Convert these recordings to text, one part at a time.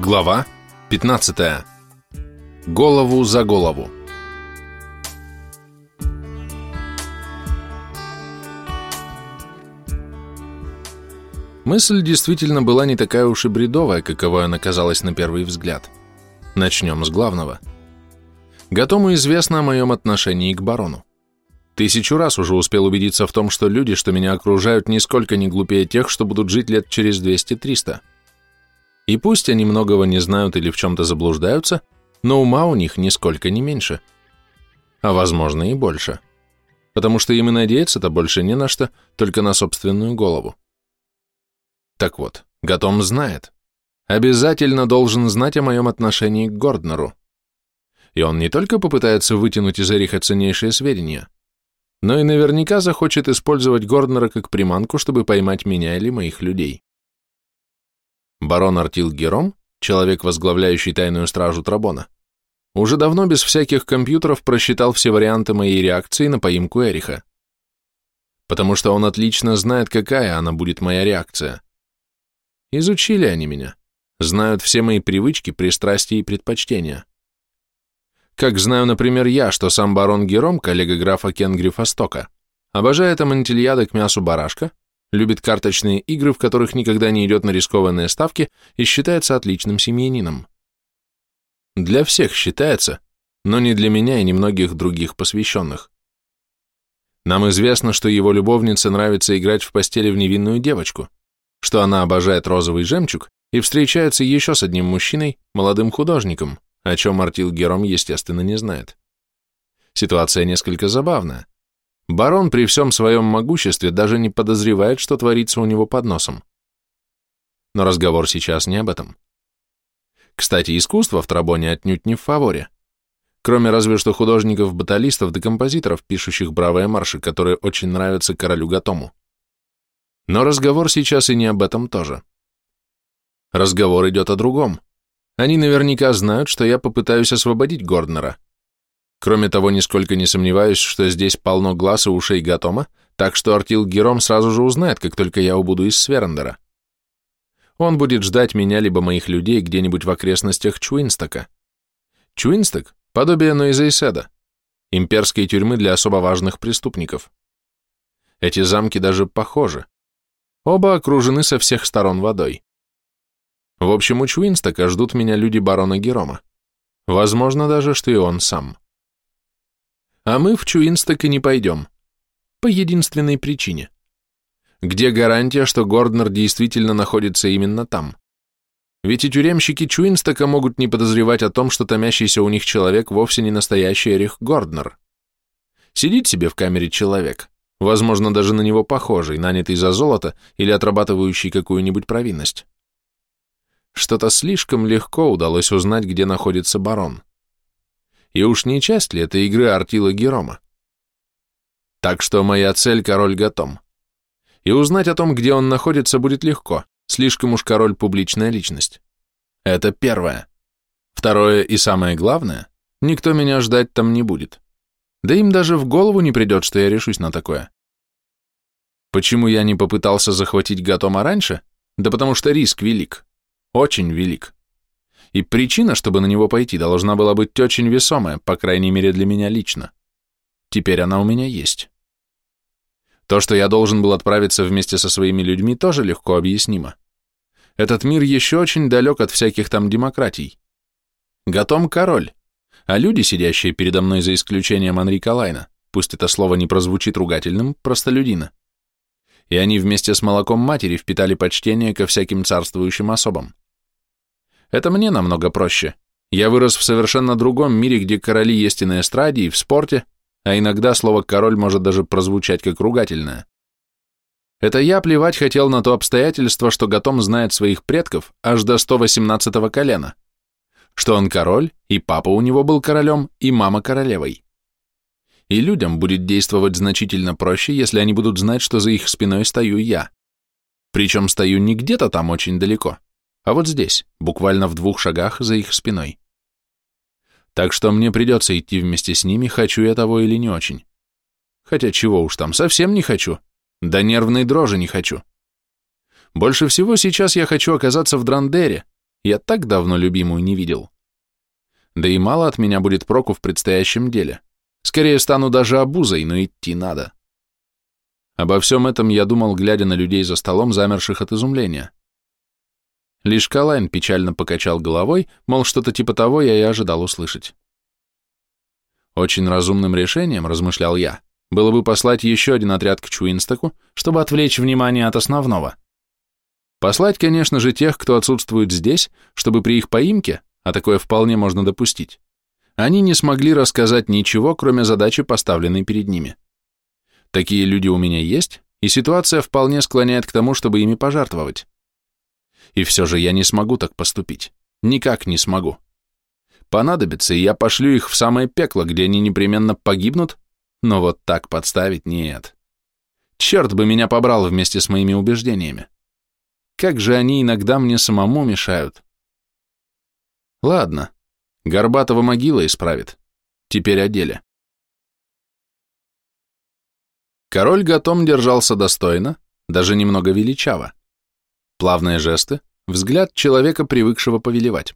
Глава 15. Голову за голову. Мысль действительно была не такая уж и бредовая, каковой она казалась на первый взгляд. Начнем с главного. Гатому известно о моем отношении к барону. Тысячу раз уже успел убедиться в том, что люди, что меня окружают, нисколько не глупее тех, что будут жить лет через 200-300. И пусть они многого не знают или в чем-то заблуждаются, но ума у них нисколько не меньше. А возможно и больше. Потому что им и надеяться-то больше не на что, только на собственную голову. Так вот, Гатом знает. Обязательно должен знать о моем отношении к Горднеру. И он не только попытается вытянуть из Эриха ценнейшие сведения, но и наверняка захочет использовать Горднера как приманку, чтобы поймать меня или моих людей. Барон Артил Гером, человек, возглавляющий тайную стражу Трабона, уже давно без всяких компьютеров просчитал все варианты моей реакции на поимку Эриха. Потому что он отлично знает, какая она будет моя реакция. Изучили они меня, знают все мои привычки, пристрастия и предпочтения. Как знаю, например, я, что сам барон Гером, коллега графа Кенгрифа Стока, обожает амантильяда к мясу барашка, любит карточные игры, в которых никогда не идет на рискованные ставки и считается отличным семьянином. Для всех считается, но не для меня и немногих других посвященных. Нам известно, что его любовнице нравится играть в постели в невинную девочку, что она обожает розовый жемчуг и встречается еще с одним мужчиной, молодым художником, о чем Мартил Гером, естественно, не знает. Ситуация несколько забавная. Барон при всем своем могуществе даже не подозревает, что творится у него под носом. Но разговор сейчас не об этом. Кстати, искусство в Трабоне отнюдь не в фаворе. Кроме разве что художников-баталистов да композиторов, пишущих бравые марши, которые очень нравятся королю Гатому. Но разговор сейчас и не об этом тоже. Разговор идет о другом. Они наверняка знают, что я попытаюсь освободить Горднера. Кроме того, нисколько не сомневаюсь, что здесь полно глаз и ушей Гатома, так что Артил Гером сразу же узнает, как только я убуду из Сверендера. Он будет ждать меня либо моих людей где-нибудь в окрестностях Чуинстока. Чуинсток – подобие Нойзейседа, имперской тюрьмы для особо важных преступников. Эти замки даже похожи. Оба окружены со всех сторон водой. В общем, у Чуинстока ждут меня люди барона Герома. Возможно даже, что и он сам. А мы в Чуинсток и не пойдем. По единственной причине. Где гарантия, что Горднер действительно находится именно там? Ведь и тюремщики Чуинстока могут не подозревать о том, что томящийся у них человек вовсе не настоящий Эрих Горднер. Сидит себе в камере человек, возможно, даже на него похожий, нанятый за золото или отрабатывающий какую-нибудь провинность. Что-то слишком легко удалось узнать, где находится барон. И уж не часть ли это игры Артила Герома? Так что моя цель — король Гатом. И узнать о том, где он находится, будет легко, слишком уж король публичная личность. Это первое. Второе и самое главное, никто меня ждать там не будет. Да им даже в голову не придет, что я решусь на такое. Почему я не попытался захватить Гатома раньше? Да потому что риск велик. Очень велик. И причина, чтобы на него пойти, должна была быть очень весомая, по крайней мере для меня лично. Теперь она у меня есть. То, что я должен был отправиться вместе со своими людьми, тоже легко объяснимо. Этот мир еще очень далек от всяких там демократий. Готом король, а люди, сидящие передо мной за исключением Анрика Лайна, пусть это слово не прозвучит ругательным, простолюдина. И они вместе с молоком матери впитали почтение ко всяким царствующим особам. Это мне намного проще. Я вырос в совершенно другом мире, где короли есть и на эстраде, и в спорте, а иногда слово «король» может даже прозвучать как ругательное. Это я плевать хотел на то обстоятельство, что Гатом знает своих предков аж до 118-го колена. Что он король, и папа у него был королем, и мама королевой. И людям будет действовать значительно проще, если они будут знать, что за их спиной стою я. Причем стою не где-то там очень далеко, а вот здесь, буквально в двух шагах за их спиной. Так что мне придется идти вместе с ними, хочу я того или не очень. Хотя чего уж там, совсем не хочу. Да нервной дрожи не хочу. Больше всего сейчас я хочу оказаться в Драндере, Я так давно любимую не видел. Да и мало от меня будет проку в предстоящем деле. Скорее стану даже обузой, но идти надо. Обо всем этом я думал, глядя на людей за столом, замерших от изумления. Лишь Калайн печально покачал головой, мол, что-то типа того я и ожидал услышать. Очень разумным решением, размышлял я, было бы послать еще один отряд к Чуинстоку, чтобы отвлечь внимание от основного. Послать, конечно же, тех, кто отсутствует здесь, чтобы при их поимке, а такое вполне можно допустить, они не смогли рассказать ничего, кроме задачи, поставленной перед ними. Такие люди у меня есть, и ситуация вполне склоняет к тому, чтобы ими пожертвовать. И все же я не смогу так поступить. Никак не смогу. Понадобится, и я пошлю их в самое пекло, где они непременно погибнут, но вот так подставить нет. Черт бы меня побрал вместе с моими убеждениями. Как же они иногда мне самому мешают. Ладно, Горбатого могила исправит. Теперь о деле. Король Гатом держался достойно, даже немного величаво. Плавные жесты, взгляд человека, привыкшего повелевать.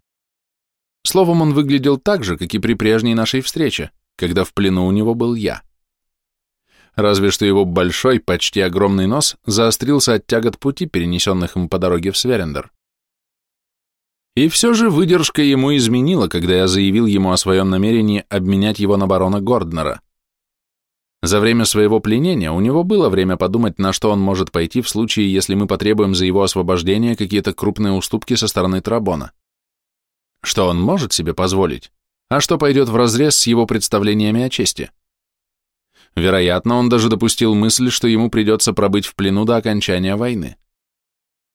Словом, он выглядел так же, как и при прежней нашей встрече, когда в плену у него был я. Разве что его большой, почти огромный нос заострился от тягот пути, перенесенных им по дороге в Сверендер. И все же выдержка ему изменила, когда я заявил ему о своем намерении обменять его на барона Горднера. За время своего пленения у него было время подумать, на что он может пойти в случае, если мы потребуем за его освобождение какие-то крупные уступки со стороны Трабона. Что он может себе позволить, а что пойдет вразрез с его представлениями о чести. Вероятно, он даже допустил мысль, что ему придется пробыть в плену до окончания войны.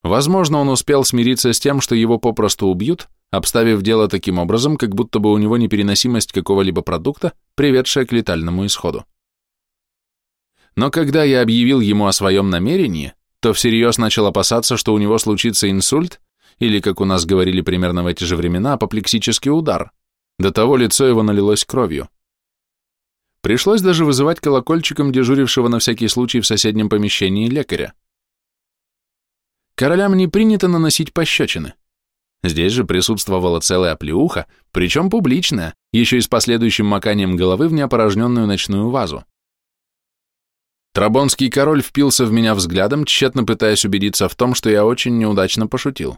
Возможно, он успел смириться с тем, что его попросту убьют, обставив дело таким образом, как будто бы у него непереносимость какого-либо продукта, приведшая к летальному исходу. Но когда я объявил ему о своем намерении, то всерьез начал опасаться, что у него случится инсульт, или, как у нас говорили примерно в эти же времена, апоплексический удар. До того лицо его налилось кровью. Пришлось даже вызывать колокольчиком дежурившего на всякий случай в соседнем помещении лекаря. Королям не принято наносить пощечины. Здесь же присутствовала целая плеуха, причем публичная, еще и с последующим маканием головы в неопорожненную ночную вазу. Трабонский король впился в меня взглядом, тщетно пытаясь убедиться в том, что я очень неудачно пошутил.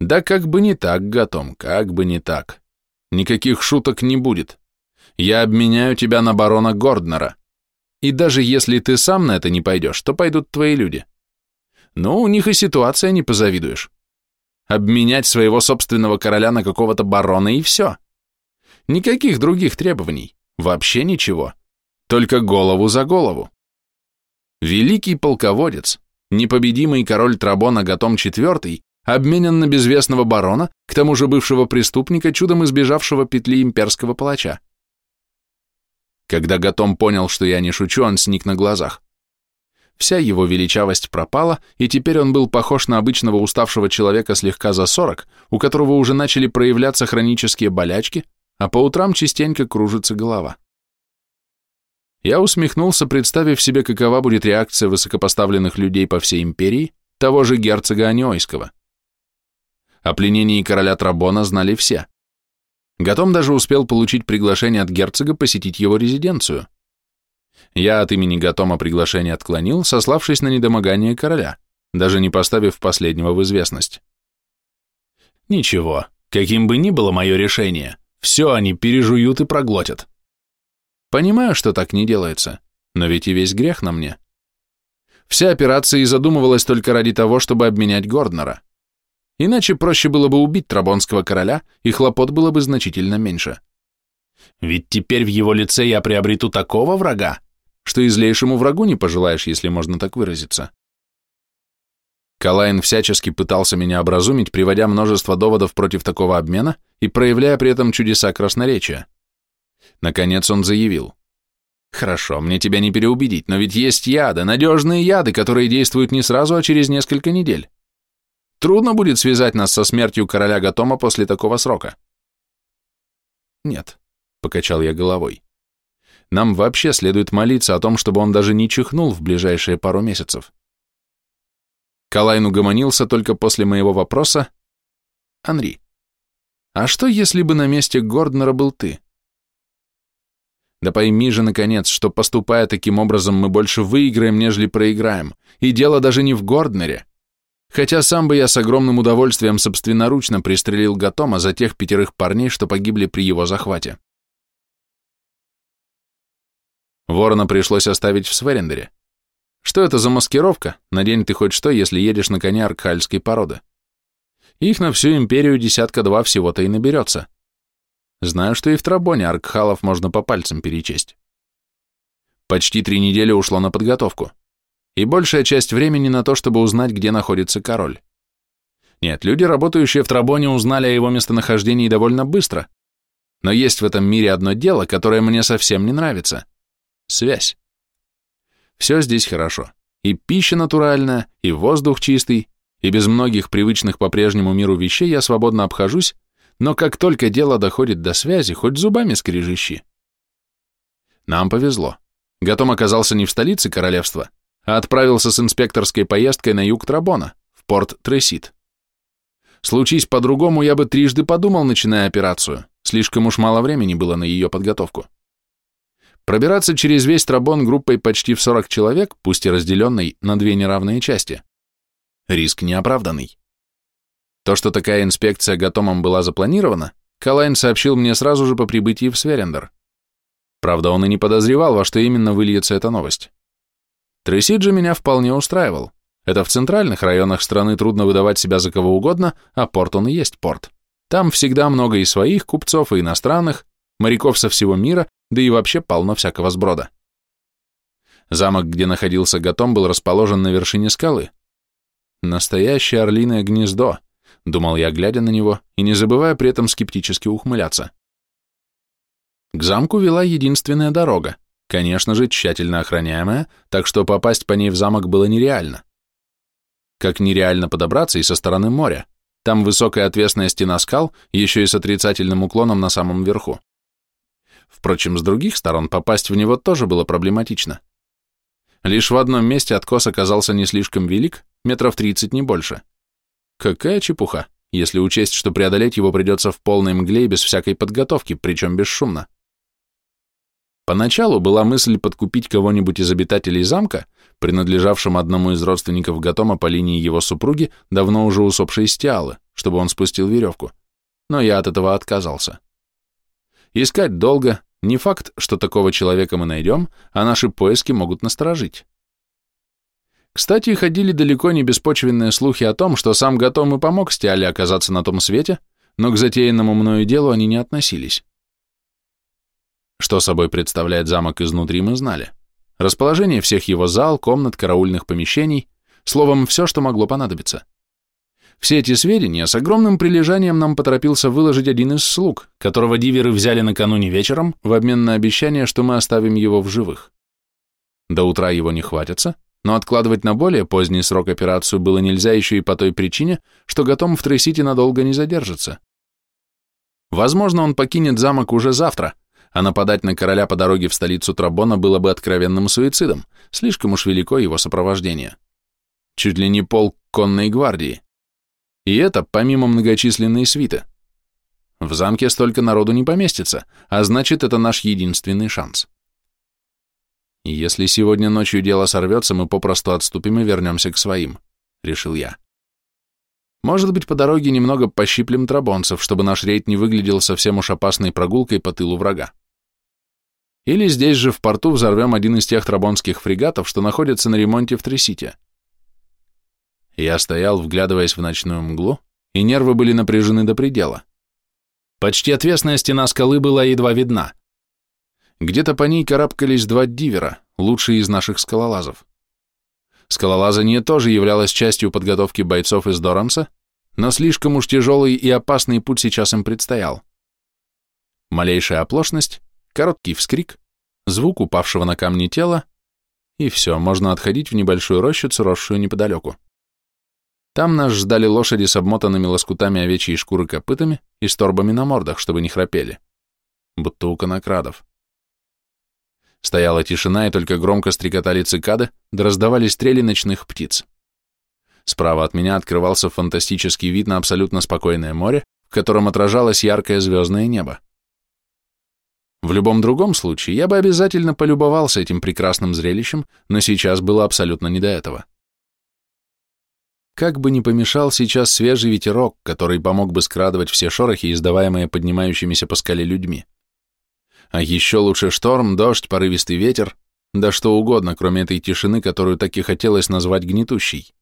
Да как бы не так, Гатом, как бы не так. Никаких шуток не будет. Я обменяю тебя на барона Горднера. И даже если ты сам на это не пойдешь, то пойдут твои люди. Но у них и ситуация не позавидуешь. Обменять своего собственного короля на какого-то барона и все. Никаких других требований, вообще ничего. Только голову за голову. Великий полководец, непобедимый король Трабона Гатом IV, обменен на безвестного барона, к тому же бывшего преступника, чудом избежавшего петли имперского палача. Когда Гатом понял, что я не шучу, он сник на глазах. Вся его величавость пропала, и теперь он был похож на обычного уставшего человека слегка за сорок, у которого уже начали проявляться хронические болячки, а по утрам частенько кружится голова. Я усмехнулся, представив себе, какова будет реакция высокопоставленных людей по всей империи, того же герцога Аниойского. О пленении короля Трабона знали все. Гатом даже успел получить приглашение от герцога посетить его резиденцию. Я от имени Гатома приглашение отклонил, сославшись на недомогание короля, даже не поставив последнего в известность. Ничего, каким бы ни было мое решение, все они пережуют и проглотят. Понимаю, что так не делается, но ведь и весь грех на мне. Вся операция и задумывалась только ради того, чтобы обменять Горднера. Иначе проще было бы убить Трабонского короля, и хлопот было бы значительно меньше. Ведь теперь в его лице я приобрету такого врага, что и злейшему врагу не пожелаешь, если можно так выразиться. Калайн всячески пытался меня образумить, приводя множество доводов против такого обмена и проявляя при этом чудеса красноречия. Наконец он заявил. «Хорошо, мне тебя не переубедить, но ведь есть яды, надежные яды, которые действуют не сразу, а через несколько недель. Трудно будет связать нас со смертью короля Гатома после такого срока». «Нет», — покачал я головой. «Нам вообще следует молиться о том, чтобы он даже не чихнул в ближайшие пару месяцев». Калайн угомонился только после моего вопроса, Анри, а что, если бы на месте Горднера был ты? Да пойми же, наконец, что, поступая таким образом, мы больше выиграем, нежели проиграем. И дело даже не в Горднере. Хотя сам бы я с огромным удовольствием собственноручно пристрелил Гатома за тех пятерых парней, что погибли при его захвате. Ворона пришлось оставить в Сверендере. Что это за маскировка? Надень ты хоть что, если едешь на коне аркхальской породы. Их на всю империю десятка-два всего-то и наберется. Знаю, что и в Трабоне аркхалов можно по пальцам перечесть. Почти три недели ушло на подготовку. И большая часть времени на то, чтобы узнать, где находится король. Нет, люди, работающие в Трабоне, узнали о его местонахождении довольно быстро. Но есть в этом мире одно дело, которое мне совсем не нравится. Связь. Все здесь хорошо. И пища натуральная, и воздух чистый, и без многих привычных по прежнему миру вещей я свободно обхожусь, но как только дело доходит до связи, хоть зубами скрежещи. Нам повезло. Гатом оказался не в столице королевства, а отправился с инспекторской поездкой на юг Трабона, в порт Тресит. Случись по-другому, я бы трижды подумал, начиная операцию, слишком уж мало времени было на ее подготовку. Пробираться через весь Трабон группой почти в 40 человек, пусть и разделенной на две неравные части. Риск неоправданный. То, что такая инспекция Гатомом была запланирована, Калайн сообщил мне сразу же по прибытии в Сверендер. Правда, он и не подозревал, во что именно выльется эта новость. Тресиджи меня вполне устраивал. Это в центральных районах страны трудно выдавать себя за кого угодно, а порт он и есть порт. Там всегда много и своих купцов, и иностранных, моряков со всего мира, да и вообще полно всякого сброда. Замок, где находился Гатом, был расположен на вершине скалы. Настоящее орлиное гнездо — думал я, глядя на него, и не забывая при этом скептически ухмыляться. К замку вела единственная дорога, конечно же, тщательно охраняемая, так что попасть по ней в замок было нереально. Как нереально подобраться и со стороны моря. Там высокая отвесная стена скал, еще и с отрицательным уклоном на самом верху. Впрочем, с других сторон попасть в него тоже было проблематично. Лишь в одном месте откос оказался не слишком велик, метров тридцать не больше. Какая чепуха, если учесть, что преодолеть его придется в полной мгле и без всякой подготовки, причем бесшумно. Поначалу была мысль подкупить кого-нибудь из обитателей замка, принадлежавшим одному из родственников Гатома по линии его супруги, давно уже усопшей Стиалы, чтобы он спустил веревку. Но я от этого отказался. Искать долго, не факт, что такого человека мы найдем, а наши поиски могут насторожить. Кстати, ходили далеко не беспочвенные слухи о том, что сам Гатом и помог Стиале оказаться на том свете, но к затеянному мною делу они не относились. Что собой представляет замок изнутри, мы знали. Расположение всех его зал, комнат, караульных помещений, словом, все, что могло понадобиться. Все эти сведения с огромным прилежанием нам поторопился выложить один из слуг, которого диверы взяли накануне вечером в обмен на обещание, что мы оставим его в живых. До утра его не хватится, но откладывать на более поздний срок операцию было нельзя еще и по той причине, что Гатом в Трейсити надолго не задержится. Возможно, он покинет замок уже завтра, а нападать на короля по дороге в столицу Трабона было бы откровенным суицидом, слишком уж велико его сопровождение. Чуть ли не пол конной гвардии. И это помимо многочисленной свиты. В замке столько народу не поместится, а значит, это наш единственный шанс. Если сегодня ночью дело сорвется, мы попросту отступим и вернемся к своим, — решил я. Может быть, по дороге немного пощиплем трабонцев, чтобы наш рейд не выглядел совсем уж опасной прогулкой по тылу врага. Или здесь же в порту взорвем один из тех трабонских фрегатов, что находятся на ремонте в Тресите. Я стоял, вглядываясь в ночную мглу, и нервы были напряжены до предела. Почти отвесная стена скалы была едва видна, где-то по ней карабкались два дивера, лучшие из наших скалолазов. Скалолазание тоже являлось частью подготовки бойцов из Доранса, но слишком уж тяжелый и опасный путь сейчас им предстоял. Малейшая оплошность, короткий вскрик, звук упавшего на камни тела, и все, можно отходить в небольшую рощицу, росшую неподалеку. Там нас ждали лошади с обмотанными лоскутами овечьей шкуры копытами и с торбами на мордах, чтобы не храпели. Будто у конокрадов. Стояла тишина, и только громко стрекотали цикады, да раздавались стрели ночных птиц. Справа от меня открывался фантастический вид на абсолютно спокойное море, в котором отражалось яркое звездное небо. В любом другом случае я бы обязательно полюбовался этим прекрасным зрелищем, но сейчас было абсолютно не до этого. Как бы ни помешал сейчас свежий ветерок, который помог бы скрадывать все шорохи, издаваемые поднимающимися по скале людьми. А еще лучше шторм, дождь, порывистый ветер, да что угодно, кроме этой тишины, которую так и хотелось назвать гнетущей.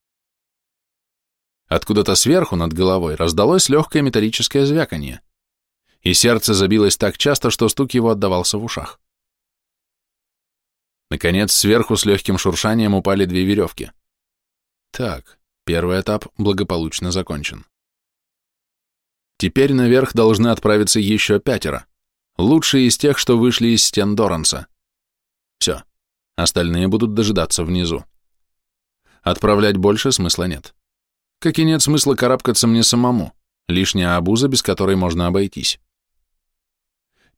Откуда-то сверху над головой раздалось легкое металлическое звяканье, и сердце забилось так часто, что стук его отдавался в ушах. Наконец, сверху с легким шуршанием упали две веревки. Так, первый этап благополучно закончен. Теперь наверх должны отправиться еще пятеро, лучшие из тех, что вышли из стен Доранса. Все, остальные будут дожидаться внизу. Отправлять больше смысла нет. Как и нет смысла карабкаться мне самому, лишняя обуза, без которой можно обойтись.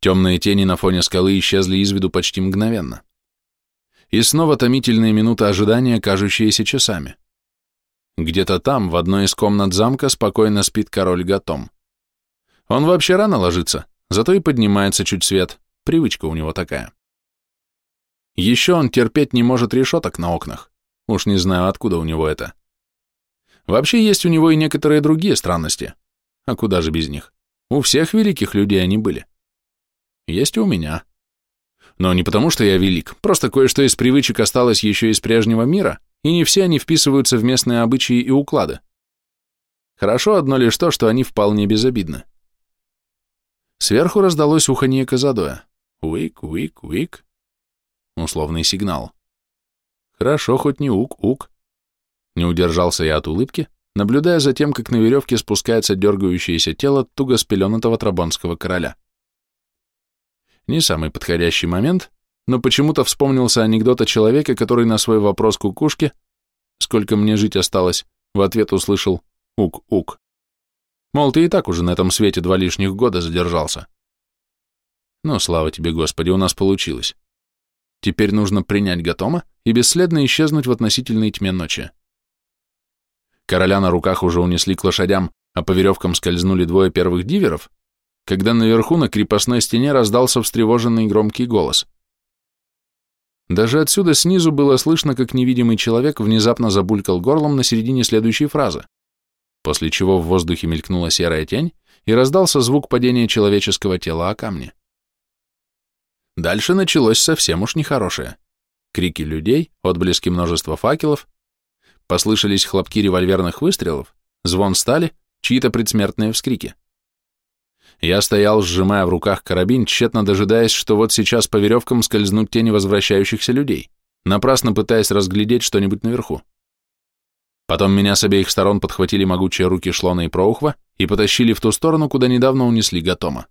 Темные тени на фоне скалы исчезли из виду почти мгновенно. И снова томительные минуты ожидания, кажущиеся часами. Где-то там, в одной из комнат замка, спокойно спит король Гатом. Он вообще рано ложится, зато и поднимается чуть свет, привычка у него такая. Еще он терпеть не может решеток на окнах, уж не знаю, откуда у него это. Вообще есть у него и некоторые другие странности. А куда же без них? У всех великих людей они были. Есть и у меня. Но не потому, что я велик, просто кое-что из привычек осталось еще из прежнего мира, и не все они вписываются в местные обычаи и уклады. Хорошо одно лишь то, что они вполне безобидны. Сверху раздалось уханье Казадоя. Уик, уик, уик. Условный сигнал. Хорошо, хоть не ук-ук. Не удержался я от улыбки, наблюдая за тем, как на веревке спускается дергающееся тело туго спеленатого трабонского короля. Не самый подходящий момент, но почему-то вспомнился анекдот о человеке, который на свой вопрос кукушке «Сколько мне жить осталось?» в ответ услышал «Ук-ук». Мол, ты и так уже на этом свете два лишних года задержался. Ну, слава тебе, Господи, у нас получилось. Теперь нужно принять Гатома и бесследно исчезнуть в относительной тьме ночи. Короля на руках уже унесли к лошадям, а по веревкам скользнули двое первых диверов, когда наверху на крепостной стене раздался встревоженный громкий голос. Даже отсюда снизу было слышно, как невидимый человек внезапно забулькал горлом на середине следующей фразы, после чего в воздухе мелькнула серая тень и раздался звук падения человеческого тела о камни. Дальше началось совсем уж нехорошее. Крики людей, отблески множества факелов, послышались хлопки револьверных выстрелов, звон стали, чьи-то предсмертные вскрики. Я стоял, сжимая в руках карабин, тщетно дожидаясь, что вот сейчас по веревкам скользнут тени возвращающихся людей, напрасно пытаясь разглядеть что-нибудь наверху. Потом меня с обеих сторон подхватили могучие руки Шлона и Проухва и потащили в ту сторону, куда недавно унесли Гатома.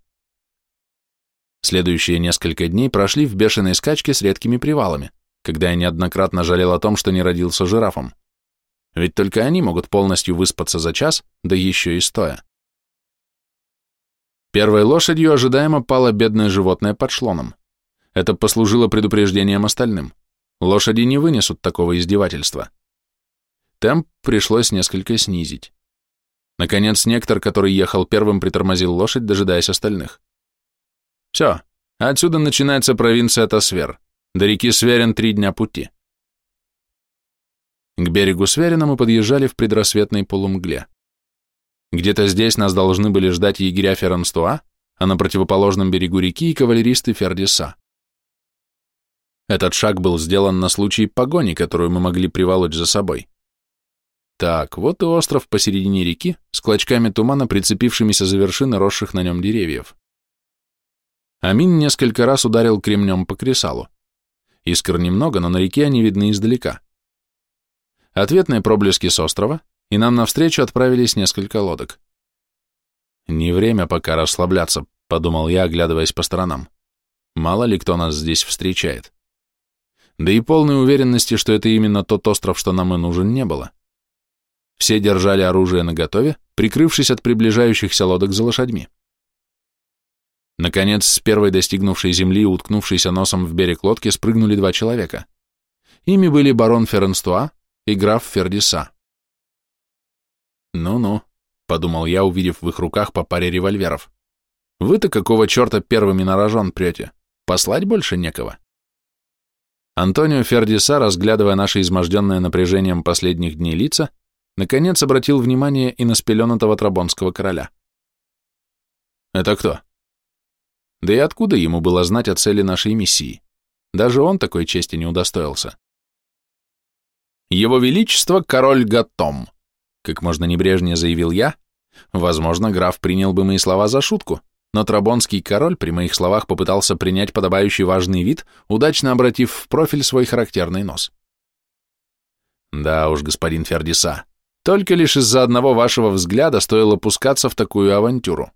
Следующие несколько дней прошли в бешеной скачке с редкими привалами, когда я неоднократно жалел о том, что не родился жирафом. Ведь только они могут полностью выспаться за час, да еще и стоя. Первой лошадью ожидаемо пало бедное животное под шлоном. Это послужило предупреждением остальным. Лошади не вынесут такого издевательства. Темп пришлось несколько снизить. Наконец, нектор, который ехал первым, притормозил лошадь, дожидаясь остальных. Все, отсюда начинается провинция Тасвер. До реки Сверен три дня пути. К берегу Сверина мы подъезжали в предрассветной полумгле. Где-то здесь нас должны были ждать егеря Ферранстуа, а на противоположном берегу реки и кавалеристы Фердиса. Этот шаг был сделан на случай погони, которую мы могли приволочь за собой. Так, вот и остров посередине реки с клочками тумана, прицепившимися за вершины росших на нем деревьев. Амин несколько раз ударил кремнем по кресалу. Искр немного, но на реке они видны издалека. Ответные проблески с острова, и нам навстречу отправились несколько лодок. «Не время пока расслабляться», — подумал я, оглядываясь по сторонам. «Мало ли кто нас здесь встречает». Да и полной уверенности, что это именно тот остров, что нам и нужен, не было. Все держали оружие наготове, прикрывшись от приближающихся лодок за лошадьми. Наконец, с первой достигнувшей земли и уткнувшейся носом в берег лодки спрыгнули два человека. Ими были барон Ференстуа и граф Фердиса. Ну-ну, подумал я, увидев в их руках по паре револьверов. Вы-то какого черта первыми на рожон прете? Послать больше некого. Антонио Фердиса, разглядывая наше изможденное напряжением последних дней лица, наконец обратил внимание и на спеленатого трабонского короля. «Это кто?» Да и откуда ему было знать о цели нашей миссии? Даже он такой чести не удостоился. «Его Величество король Гатом», — как можно небрежнее заявил я. Возможно, граф принял бы мои слова за шутку, но Трабонский король при моих словах попытался принять подобающий важный вид, удачно обратив в профиль свой характерный нос. Да уж, господин Фердиса, только лишь из-за одного вашего взгляда стоило пускаться в такую авантюру.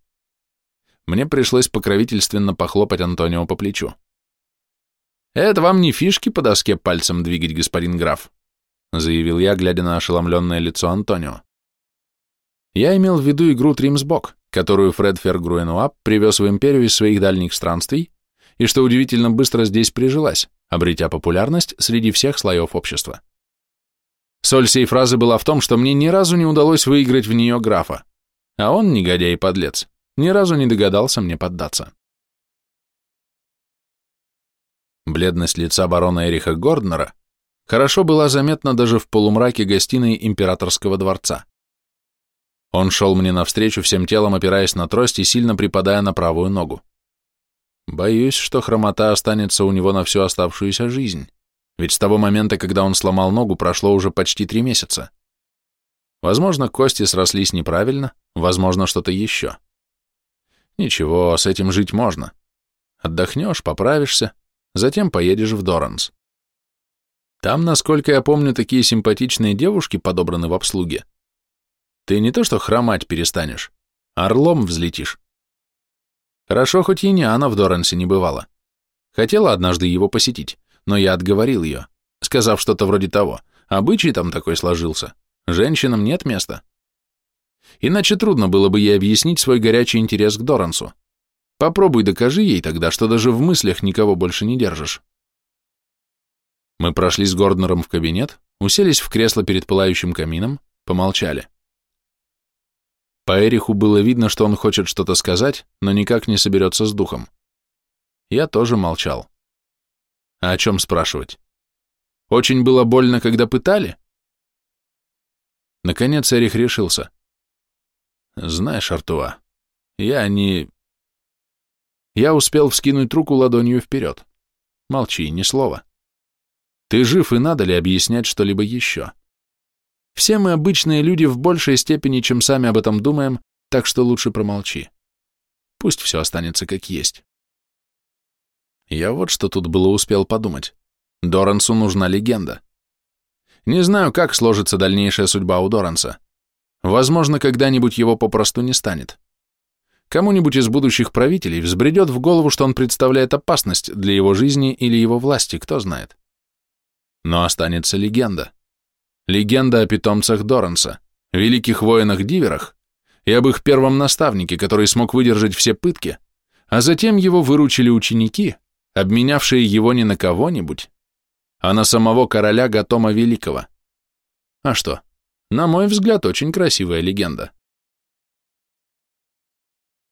Мне пришлось покровительственно похлопать Антонио по плечу. «Это вам не фишки по доске пальцем двигать, господин граф», заявил я, глядя на ошеломленное лицо Антонио. Я имел в виду игру Тримсбок, которую Фред Фергруэнуа привез в империю из своих дальних странствий, и что удивительно быстро здесь прижилась, обретя популярность среди всех слоев общества. Соль сей фразы была в том, что мне ни разу не удалось выиграть в нее графа, а он, негодяй и подлец, ни разу не догадался мне поддаться. Бледность лица барона Эриха Горднера хорошо была заметна даже в полумраке гостиной императорского дворца. Он шел мне навстречу всем телом, опираясь на трость и сильно припадая на правую ногу. Боюсь, что хромота останется у него на всю оставшуюся жизнь, ведь с того момента, когда он сломал ногу, прошло уже почти три месяца. Возможно, кости срослись неправильно, возможно, что-то еще. Ничего, с этим жить можно. Отдохнешь, поправишься, затем поедешь в Доранс. Там, насколько я помню, такие симпатичные девушки подобраны в обслуге, ты не то что хромать перестанешь, орлом взлетишь. Хорошо, хоть и не Анна в Дорансе не бывала. Хотела однажды его посетить, но я отговорил ее, сказав что-то вроде того, обычай там такой сложился, женщинам нет места. Иначе трудно было бы ей объяснить свой горячий интерес к Дорансу. Попробуй докажи ей тогда, что даже в мыслях никого больше не держишь. Мы прошли с Горднером в кабинет, уселись в кресло перед пылающим камином, помолчали. По Эриху было видно, что он хочет что-то сказать, но никак не соберется с духом. Я тоже молчал. А о чем спрашивать? Очень было больно, когда пытали? Наконец Эрих решился. Знаешь, Артуа, я не... Я успел вскинуть руку ладонью вперед. Молчи, ни слова. Ты жив, и надо ли объяснять что-либо еще? Все мы обычные люди в большей степени, чем сами об этом думаем, так что лучше промолчи. Пусть все останется как есть. Я вот что тут было успел подумать. Дорансу нужна легенда. Не знаю, как сложится дальнейшая судьба у Доранса. Возможно, когда-нибудь его попросту не станет. Кому-нибудь из будущих правителей взбредет в голову, что он представляет опасность для его жизни или его власти, кто знает. Но останется легенда. Легенда о питомцах Доранса, великих воинах-диверах и об их первом наставнике, который смог выдержать все пытки, а затем его выручили ученики, обменявшие его не на кого-нибудь, а на самого короля Гатома Великого. А что? На мой взгляд, очень красивая легенда.